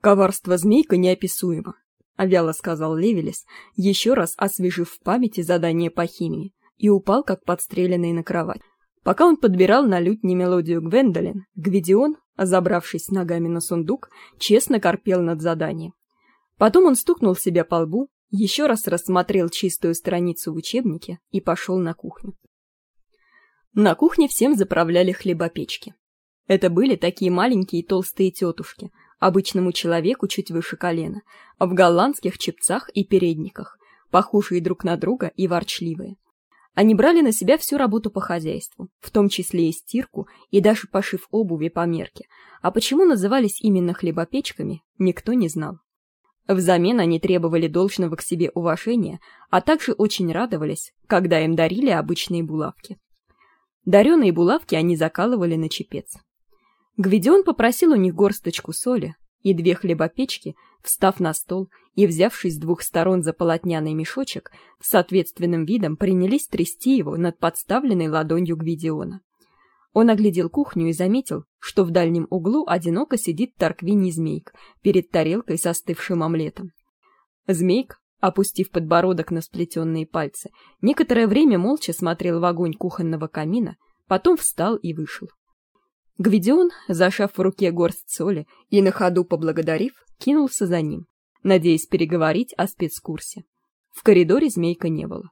коварство змейка неописуемо вяло сказал левелес еще раз освежив в памяти задание по химии и упал как подстреленный на кровать. Пока он подбирал на лютне мелодию гвендолин гвидион забравшись ногами на сундук честно корпел над заданием. Потом он стукнул себя по лбу еще раз рассмотрел чистую страницу в учебнике и пошел на кухню. На кухне всем заправляли хлебопечки. Это были такие маленькие толстые тетушки обычному человеку чуть выше колена а в голландских чепцах и передниках похожие друг на друга и ворчливые. Они брали на себя всю работу по хозяйству в том числе и стирку и даже пошив обуви по мерке. А почему назывались именно хлебопечками никто не знал. Взамен они требовали должного к себе уважения а также очень радовались когда им дарили обычные булавки. Дареные булавки они закалывали на чепец гвидион попросил у них горсточку соли и две хлебопечки встав на стол и взявшись с двух сторон за полотняный мешочек с соответственным видом принялись трясти его над подставленной ладонью гвидиона. Он оглядел кухню и заметил что в дальнем углу одиноко сидит торквиний змейк перед тарелкой со остывшим омлетом. Змейк опустив подбородок на сплетенные пальцы некоторое время молча смотрел в огонь кухонного камина потом встал и вышел гвидион зашав в руке горсть соли и на ходу поблагодарив кинулся за ним надеясь переговорить о спецкурсе. В коридоре змейка не было.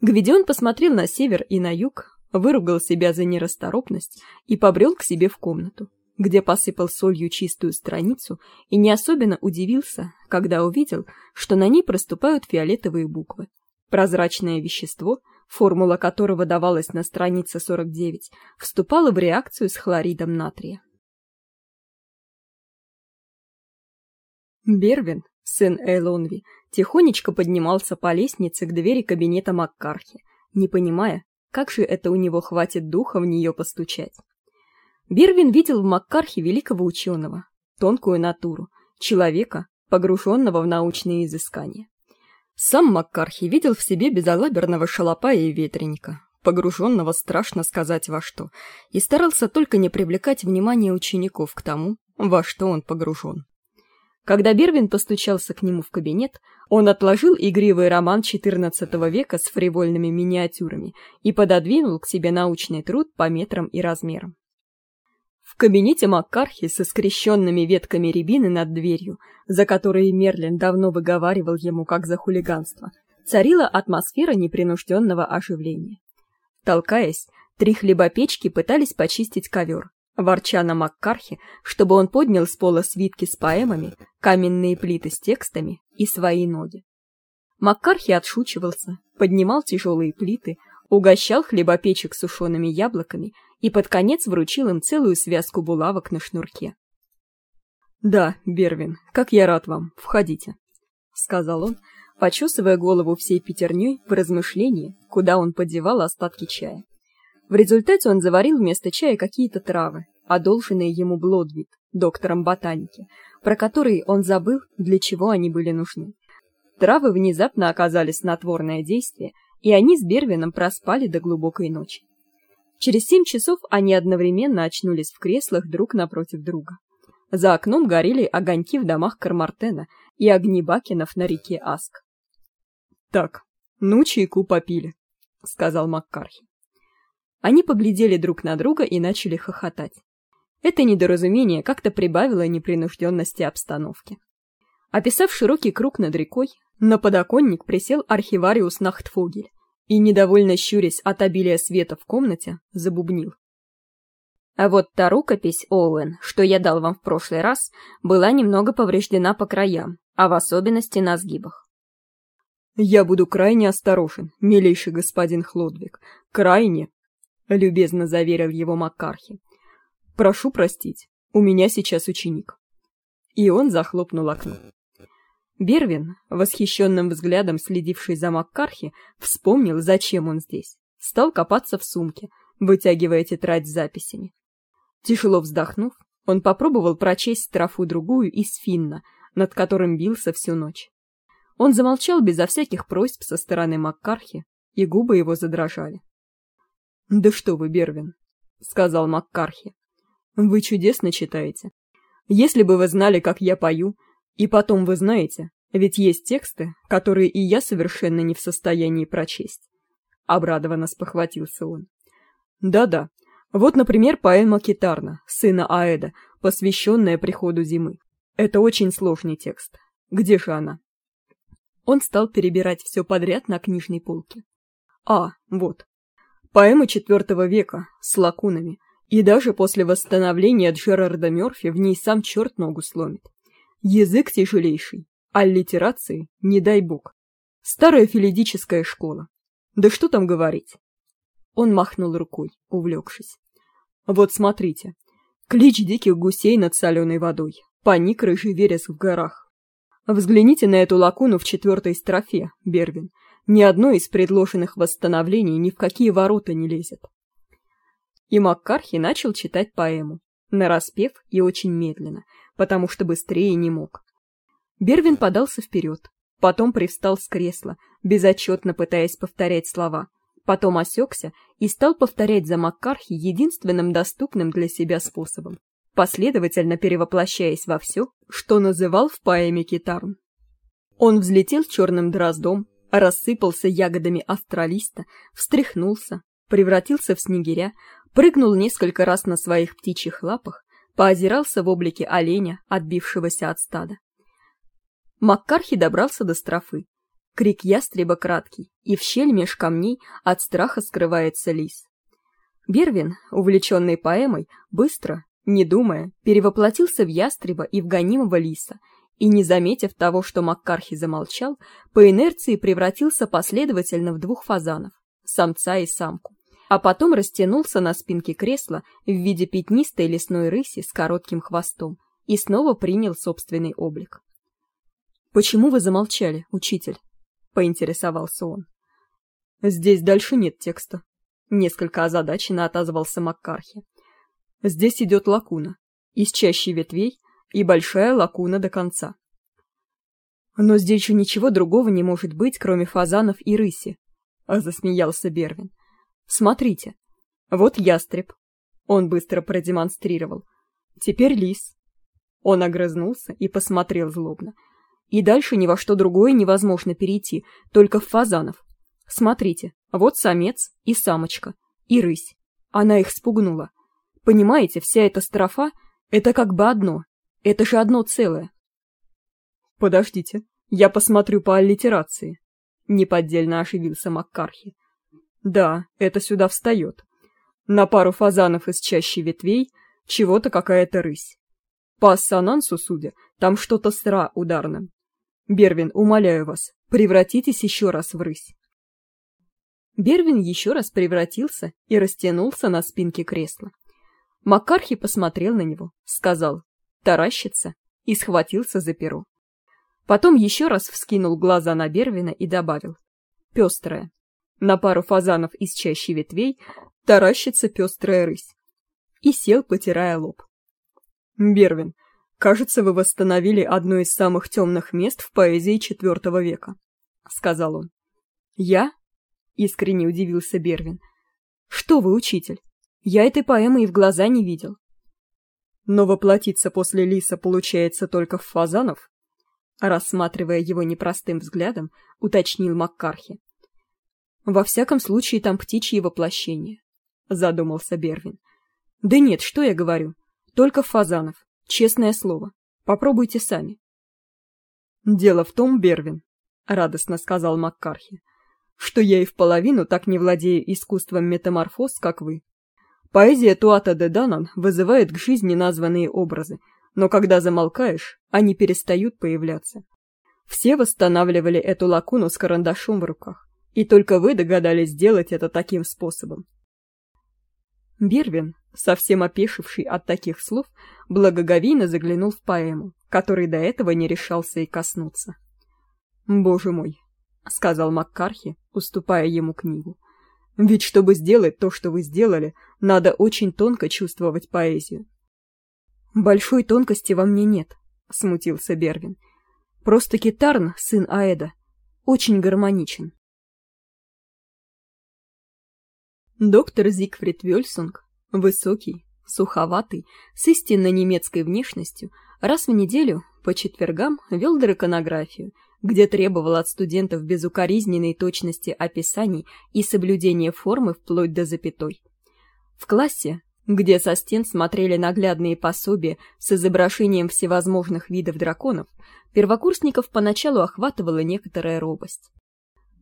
Гвидион посмотрел на север и на юг выругал себя за нерасторопность и побрел к себе в комнату где посыпал солью чистую страницу и не особенно удивился когда увидел что на ней проступают фиолетовые буквы. Прозрачное вещество формула которого давалась на странице 49, вступала в реакцию с хлоридом натрия. Бервин, сын Эйлонви, тихонечко поднимался по лестнице к двери кабинета Маккархи, не понимая, как же это у него хватит духа в нее постучать. Бервин видел в Маккархе великого ученого, тонкую натуру, человека, погруженного в научные изыскания. Сам Маккархи видел в себе безалаберного шалопа и ветреника, погруженного страшно сказать во что, и старался только не привлекать внимание учеников к тому, во что он погружен. Когда Бервин постучался к нему в кабинет, он отложил игривый роман XIV века с фривольными миниатюрами и пододвинул к себе научный труд по метрам и размерам. В кабинете Маккархи со скрещенными ветками рябины над дверью, за которые Мерлин давно выговаривал ему как за хулиганство, царила атмосфера непринужденного оживления. Толкаясь, три хлебопечки пытались почистить ковер, ворча на Маккархи, чтобы он поднял с пола свитки с поэмами, каменные плиты с текстами и свои ноги. Маккархи отшучивался, поднимал тяжелые плиты, угощал хлебопечек сушеными яблоками и под конец вручил им целую связку булавок на шнурке. «Да, Бервин, как я рад вам, входите», — сказал он, почесывая голову всей пятерней в размышлении, куда он подевал остатки чая. В результате он заварил вместо чая какие-то травы, одолженные ему Блодвит, доктором ботаники, про которые он забыл, для чего они были нужны. Травы внезапно оказали снотворное действие, и они с Бервином проспали до глубокой ночи. Через семь часов они одновременно очнулись в креслах друг напротив друга. За окном горели огоньки в домах Кармартена и огни Бакинов на реке Аск. «Так, ну чайку попили», — сказал Маккархи. Они поглядели друг на друга и начали хохотать. Это недоразумение как-то прибавило непринужденности обстановки. Описав широкий круг над рекой, на подоконник присел архивариус Нахтфогель и, недовольно щурясь от обилия света в комнате, забубнил. А вот та рукопись, Оуэн, что я дал вам в прошлый раз, была немного повреждена по краям, а в особенности на сгибах. «Я буду крайне осторожен, милейший господин Хлодвиг, крайне», — любезно заверил его Маккархи. «Прошу простить, у меня сейчас ученик». И он захлопнул окно. Бервин, восхищенным взглядом следивший за Маккархи, вспомнил, зачем он здесь. Стал копаться в сумке, вытягивая тетрадь с записями. Тяжело вздохнув, он попробовал прочесть строфу другую из Финна, над которым бился всю ночь. Он замолчал безо всяких просьб со стороны Маккархи, и губы его задрожали. «Да что вы, Бервин», — сказал Маккархи. «Вы чудесно читаете. Если бы вы знали, как я пою, и потом вы знаете, ведь есть тексты, которые и я совершенно не в состоянии прочесть. Обрадованно спохватился он. Да-да, вот, например, поэма Китарна, сына Аэда, посвященная приходу зимы. Это очень сложный текст. Где же она? Он стал перебирать все подряд на книжной полке. А, вот. Поэма четвертого века, с лакунами, и даже после восстановления Джерарда Мёрфи в ней сам черт ногу сломит. Язык тяжелейший, аллитерации, не дай бог. Старая филидическая школа. Да что там говорить? Он махнул рукой, увлекшись. Вот смотрите. Клич диких гусей над соленой водой. Паник рыжий вереск в горах. Взгляните на эту лакуну в четвертой строфе, Бервин. Ни одно из предложенных восстановлений ни в какие ворота не лезет. И Маккархи начал читать поэму, нараспев и очень медленно, потому что быстрее не мог. Бервин подался вперед, потом привстал с кресла, безотчетно пытаясь повторять слова, потом осекся и стал повторять за Маккархи единственным доступным для себя способом, последовательно перевоплощаясь во все, что называл в поэме Китарн. Он взлетел черным дроздом, рассыпался ягодами астралиста, встряхнулся, превратился в снегиря, прыгнул несколько раз на своих птичьих лапах, поозирался в облике оленя, отбившегося от стада. Маккархи добрался до строфы. Крик ястреба краткий, и в щель меж камней от страха скрывается лис. Бервин, увлеченный поэмой, быстро, не думая, перевоплотился в ястреба и в гонимого лиса, и, не заметив того, что Маккархи замолчал, по инерции превратился последовательно в двух фазанов — самца и самку а потом растянулся на спинке кресла в виде пятнистой лесной рыси с коротким хвостом и снова принял собственный облик. «Почему вы замолчали, учитель?» — поинтересовался он. «Здесь дальше нет текста», — несколько озадаченно отозвался Маккархи. «Здесь идет лакуна, из чащи ветвей и большая лакуна до конца». «Но здесь же ничего другого не может быть, кроме фазанов и рыси», — засмеялся Бервин. Смотрите. Вот ястреб. Он быстро продемонстрировал. Теперь лис. Он огрызнулся и посмотрел злобно. И дальше ни во что другое невозможно перейти, только в фазанов. Смотрите, вот самец и самочка, и рысь. Она их спугнула. Понимаете, вся эта строфа — это как бы одно. Это же одно целое. Подождите, я посмотрю по аллитерации. Неподдельно оживился Маккархи. Да, это сюда встает. На пару фазанов из чащи ветвей чего-то какая-то рысь. По ассонансу, судя, там что-то с ра ударным. Бервин, умоляю вас, превратитесь еще раз в рысь. Бервин еще раз превратился и растянулся на спинке кресла. Макархи посмотрел на него, сказал «таращится» и схватился за перо. Потом еще раз вскинул глаза на Бервина и добавил «пестрая» на пару фазанов из чащи ветвей таращится пестрая рысь. И сел, потирая лоб. Бервин, кажется, вы восстановили одно из самых темных мест в поэзии четвертого века, сказал он. Я? Искренне удивился Бервин. Что вы, учитель? Я этой поэмы и в глаза не видел. Но воплотиться после лиса получается только в фазанов? Рассматривая его непростым взглядом, уточнил Маккархи. Во всяком случае, там птичье воплощение, задумался Бервин. Да нет, что я говорю? Только фазанов, честное слово. Попробуйте сами. Дело в том, Бервин, радостно сказал Маккархи, что я и в половину так не владею искусством метаморфоз, как вы. Поэзия Туата де Данан вызывает к жизни названные образы, но когда замолкаешь, они перестают появляться. Все восстанавливали эту лакуну с карандашом в руках. И только вы догадались сделать это таким способом. Бервин, совсем опешивший от таких слов, благоговейно заглянул в поэму, который до этого не решался и коснуться. «Боже мой», — сказал Маккархи, уступая ему книгу, — «ведь чтобы сделать то, что вы сделали, надо очень тонко чувствовать поэзию». «Большой тонкости во мне нет», — смутился Бервин. «Просто Китарн, сын Аэда, очень гармоничен. Доктор Зигфрид Вельсунг, высокий, суховатый, с истинно немецкой внешностью, раз в неделю, по четвергам, вел драконографию, где требовал от студентов безукоризненной точности описаний и соблюдения формы вплоть до запятой. В классе, где со стен смотрели наглядные пособия с изображением всевозможных видов драконов, первокурсников поначалу охватывала некоторая робость.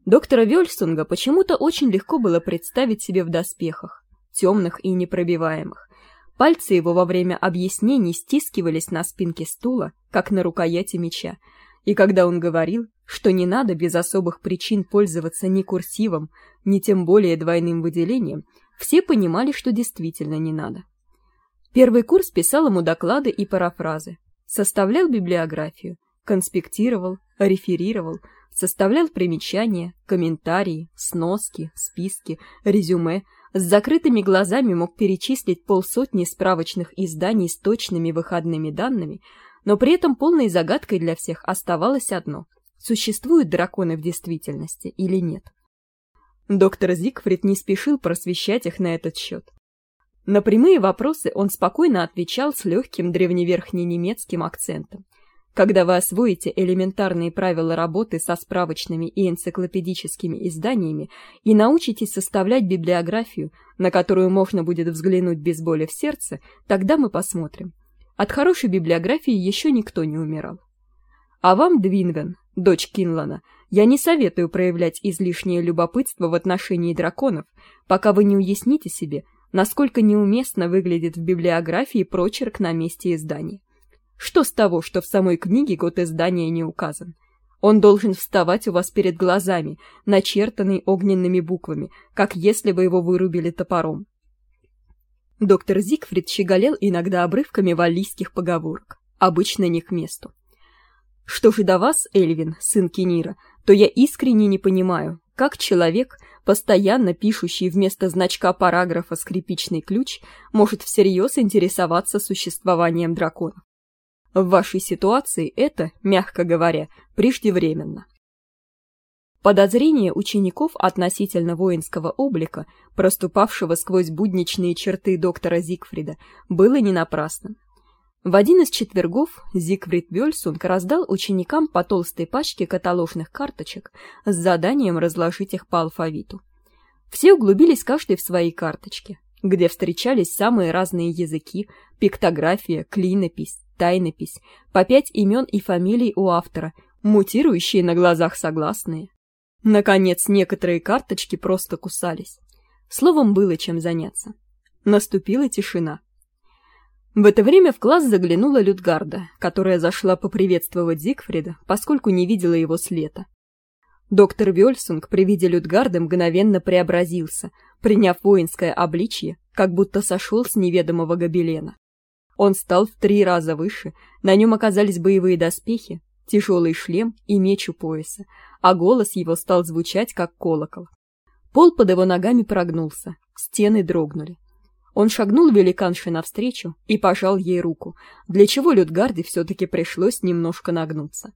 Доктора Вельсунга почему-то очень легко было представить себе в доспехах, темных и непробиваемых. Пальцы его во время объяснений стискивались на спинке стула, как на рукояти меча, и когда он говорил, что не надо без особых причин пользоваться ни курсивом, ни тем более двойным выделением, все понимали, что действительно не надо. Первый курс писал ему доклады и парафразы, составлял библиографию, конспектировал, реферировал, составлял примечания, комментарии, сноски, списки, резюме, с закрытыми глазами мог перечислить полсотни справочных изданий с точными выходными данными, но при этом полной загадкой для всех оставалось одно – существуют драконы в действительности или нет. Доктор Зигфрид не спешил просвещать их на этот счет. На прямые вопросы он спокойно отвечал с легким древневерхненемецким акцентом. Когда вы освоите элементарные правила работы со справочными и энциклопедическими изданиями и научитесь составлять библиографию, на которую можно будет взглянуть без боли в сердце, тогда мы посмотрим. От хорошей библиографии еще никто не умирал. А вам, Двинвен, дочь Кинлана, я не советую проявлять излишнее любопытство в отношении драконов, пока вы не уясните себе, насколько неуместно выглядит в библиографии прочерк на месте издания. Что с того, что в самой книге год издания не указан? Он должен вставать у вас перед глазами, начертанный огненными буквами, как если бы его вырубили топором. Доктор Зигфрид щеголел иногда обрывками валлийских поговорок, обычно не к месту. Что же до вас, Эльвин, сын Кенира, то я искренне не понимаю, как человек, постоянно пишущий вместо значка параграфа скрипичный ключ, может всерьез интересоваться существованием дракона. В вашей ситуации это, мягко говоря, преждевременно. Подозрение учеников относительно воинского облика, проступавшего сквозь будничные черты доктора Зигфрида, было не напрасным. В один из четвергов Зигфрид Вельсунг раздал ученикам по толстой пачке каталожных карточек с заданием разложить их по алфавиту. Все углубились каждый в свои карточки, где встречались самые разные языки, пиктография, клинопись, тайнопись, по пять имен и фамилий у автора, мутирующие на глазах согласные. Наконец, некоторые карточки просто кусались. Словом, было чем заняться. Наступила тишина. В это время в класс заглянула Людгарда, которая зашла поприветствовать Зигфрида, поскольку не видела его с лета. Доктор Вельсунг при виде Людгарды мгновенно преобразился, приняв воинское обличье, как будто сошел с неведомого гобелена. Он стал в три раза выше, на нем оказались боевые доспехи, тяжелый шлем и меч у пояса, а голос его стал звучать, как колокол. Пол под его ногами прогнулся, стены дрогнули. Он шагнул великанше навстречу и пожал ей руку, для чего Людгарде все-таки пришлось немножко нагнуться.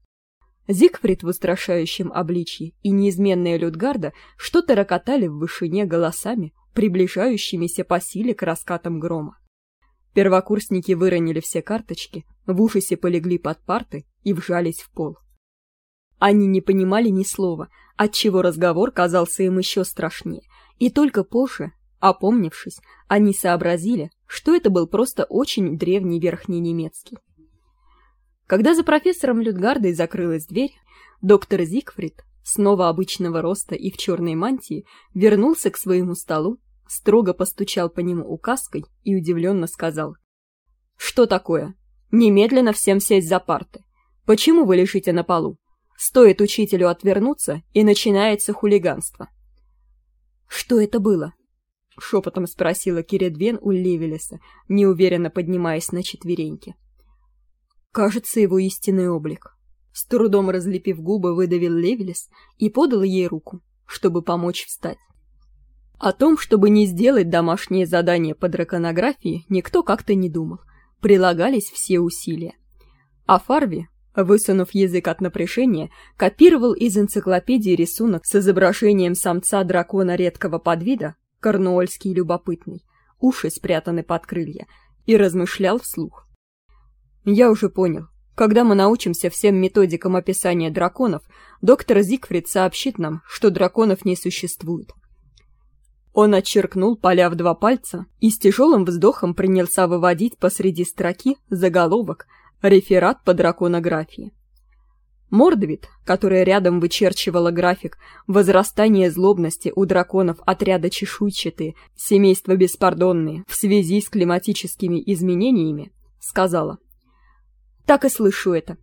Зигфрид в устрашающем обличье и неизменная Людгарда что-то рокотали в вышине голосами, приближающимися по силе к раскатам грома. Первокурсники выронили все карточки, в ужасе полегли под парты и вжались в пол. Они не понимали ни слова, отчего разговор казался им еще страшнее, и только позже, опомнившись, они сообразили, что это был просто очень древний верхний немецкий. Когда за профессором Людгардой закрылась дверь, доктор Зигфрид, снова обычного роста и в черной мантии, вернулся к своему столу строго постучал по нему указкой и удивленно сказал. «Что такое? Немедленно всем сесть за парты. Почему вы лежите на полу? Стоит учителю отвернуться, и начинается хулиганство». «Что это было?» — шепотом спросила Киредвен у Левелеса, неуверенно поднимаясь на четвереньки. «Кажется, его истинный облик». С трудом разлепив губы, выдавил Левелес и подал ей руку, чтобы помочь встать. О том, чтобы не сделать домашнее задание по драконографии, никто как-то не думал. Прилагались все усилия. А Фарви, высунув язык от напряжения, копировал из энциклопедии рисунок с изображением самца дракона редкого подвида, корнуольский любопытный, уши спрятаны под крылья, и размышлял вслух. «Я уже понял. Когда мы научимся всем методикам описания драконов, доктор Зигфрид сообщит нам, что драконов не существует». Он отчеркнул поля в два пальца и с тяжелым вздохом принялся выводить посреди строки заголовок «Реферат по драконографии». Мордвит, которая рядом вычерчивала график возрастания злобности у драконов отряда чешуйчатые, семейства беспардонные, в связи с климатическими изменениями, сказала. «Так и слышу это.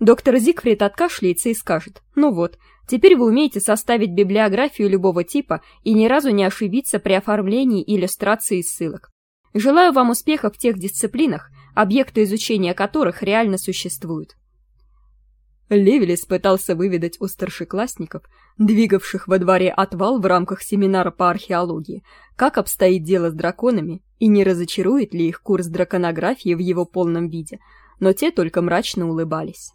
Доктор Зигфрид откашляется и скажет, ну вот, теперь вы умеете составить библиографию любого типа и ни разу не ошибиться при оформлении иллюстрации ссылок. Желаю вам успехов в тех дисциплинах, объекты изучения которых реально существуют. Левелис пытался выведать у старшеклассников, двигавших во дворе отвал в рамках семинара по археологии, как обстоит дело с драконами и не разочарует ли их курс драконографии в его полном виде, но те только мрачно улыбались.